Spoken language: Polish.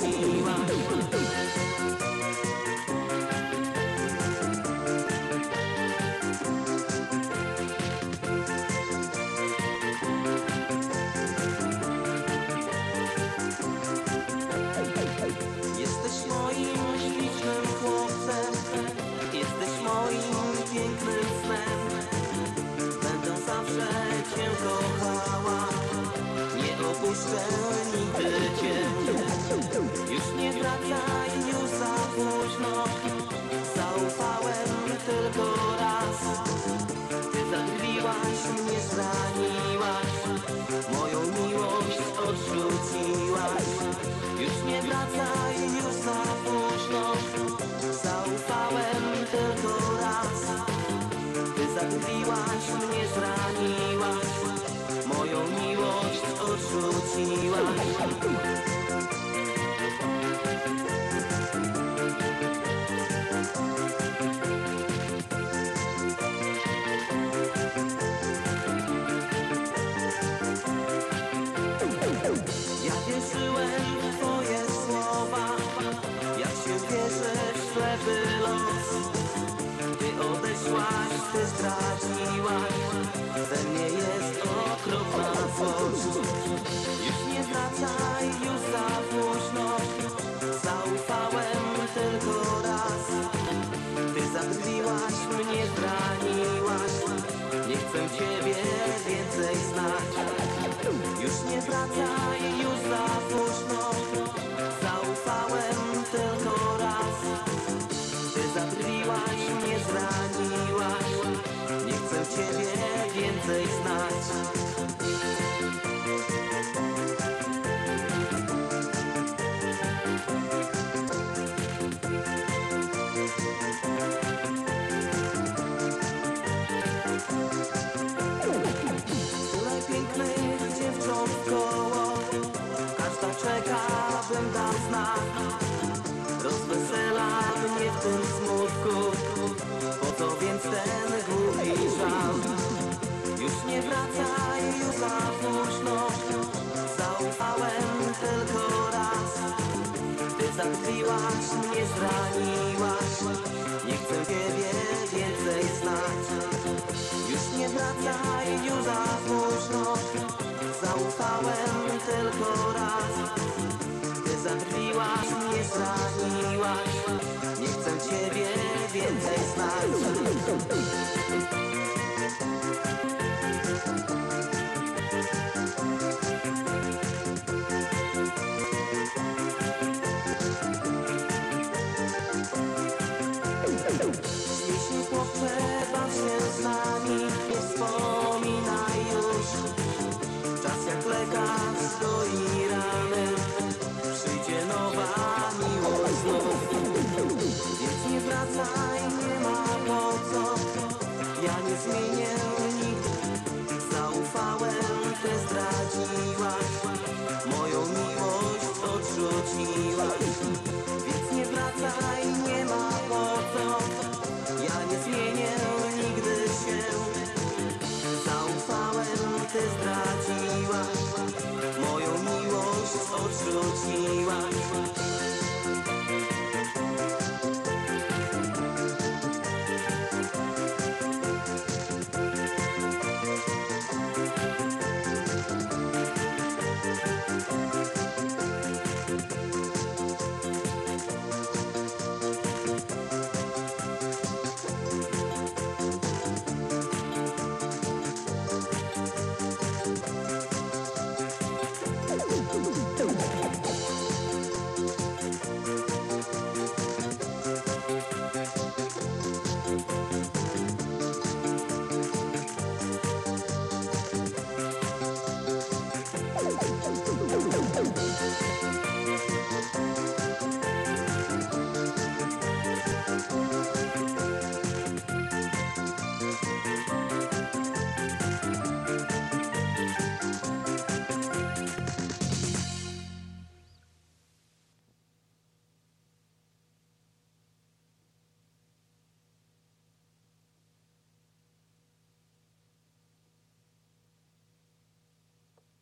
see you. chcę ciebie więcej znać Już nie wracaj, już za późno znać, nie zraniłaś. Nie chcę Ciebie więcej znać. Już nie wracaj, już za późno Zaufałem tylko raz. Ty zadrwiłaś, nie zraniłaś. Nie chcę Ciebie więcej znać.